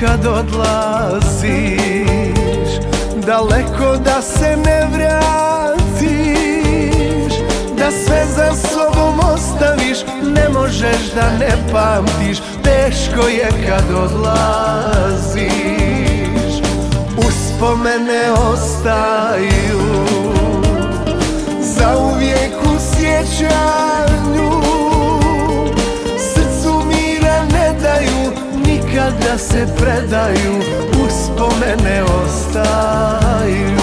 kad odlaziš Daleko da se ne vratiš Da sve za sobom ostaviš Ne možeš da ne pamtiš Teško je kad odlaziš. Uspomene ostaju Za uvijek u sjećanju se predaju Uspomene ostaju.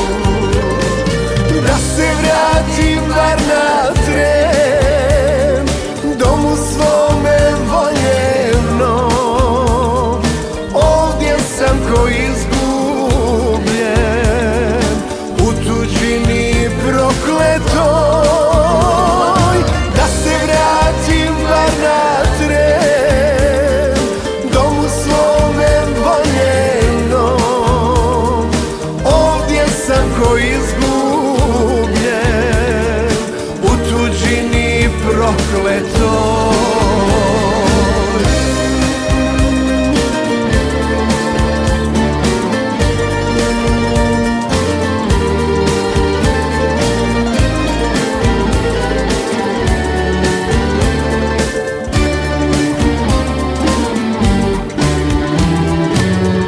Da se vratim bar na tren Domu svome voljevno. Ovdje sam ko izgubljen U tuđini prokleto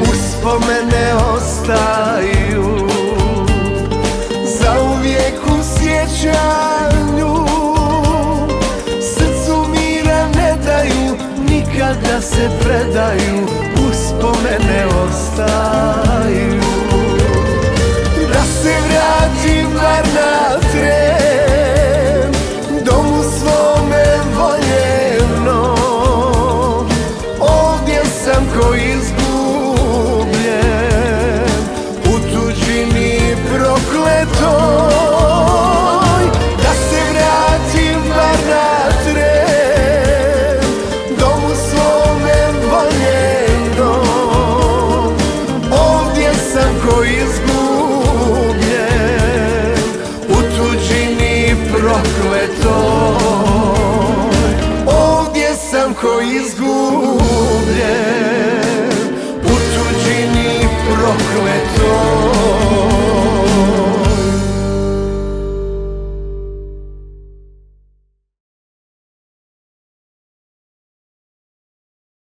Uspomene ostaju Za uvijek u sjećanju Da se predaju Uspomene ostaju. Da se vratim bar na tren Domu svome voljevno Ovdje sam ko izgled izgubljen U tuđini prokleto